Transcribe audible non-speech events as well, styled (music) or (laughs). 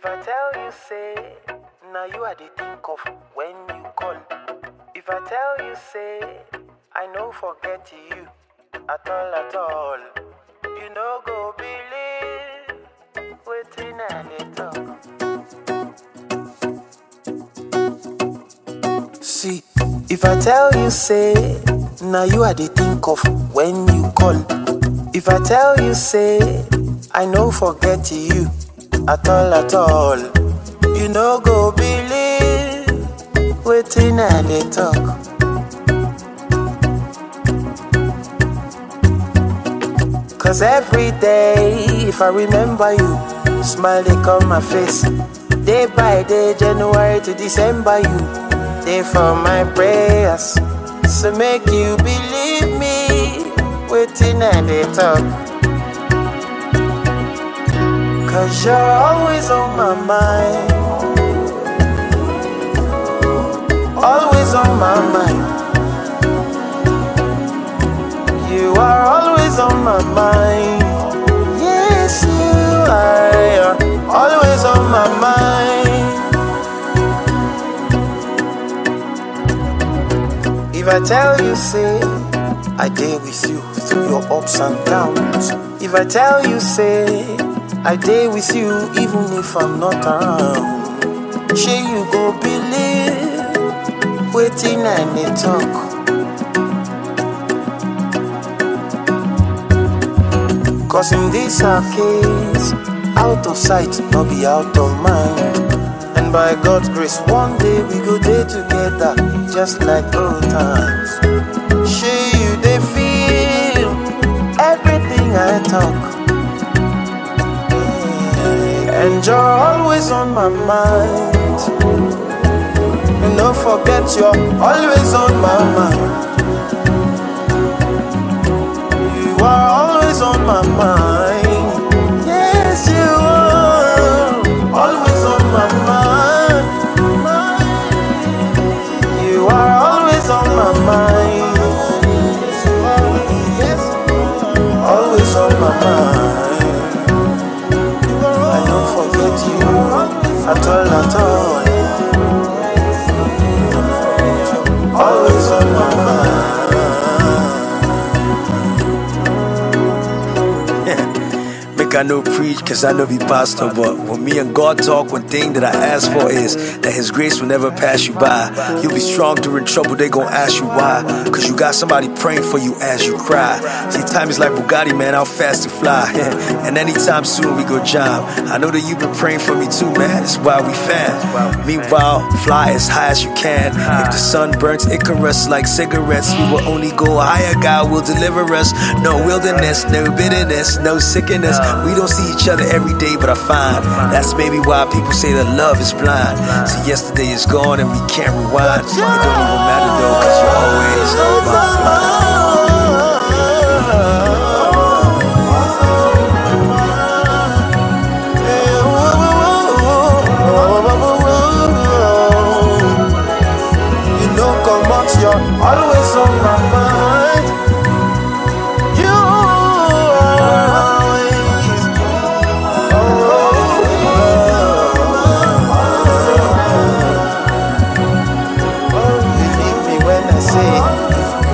If I tell you, say, now you are the think of when you call. If I tell you, say, I no forget you at all, at all. You no go believe waiting and talk. See, if I tell you, say, now you are the think of when you call. If I tell you, say, I no forget you at all, at all. You no go believe waiting and they talk. Cause every day, if I remember you, smile they come my face. Day by day, January to December, you day for my prayers. So make you believe me, waiting and they talk. Cause you're always on my mind. Always on my mind. You are always on my mind. Yes, you are. Always on my mind. If I tell you, say, I dare with you through your ups and downs. If I tell you, say, I day with you even if I'm not around. Sure, you go believe, waiting and they talk. Cause in this our case, out of sight, no be out of mind. And by God's grace, one day we go there together, just like old times. Sure, you they feel everything I talk. And you're always on my mind. And don't forget, you're always on my mind. You are always on my mind. No preach, cause I know be pastor, but when me and God talk, one thing that I ask for is that His grace will never pass you by. You'll be strong during trouble, they gon' ask you why. Cause you got somebody praying for you as you cry. See, time is like Bugatti, man, how fast to fly. (laughs) and anytime soon we go job. I know that you've been praying for me too, man, that's why we fan. Meanwhile, fly as high as you can. If the sun burns Icarus like cigarettes, we will only go higher, God will deliver us. No wilderness, no bitterness, no sickness. We don't see each other every day, but I find that's maybe why people say that love is blind. See, yesterday is gone and we can't rewind. It don't even matter though, cause you're always on my mind. say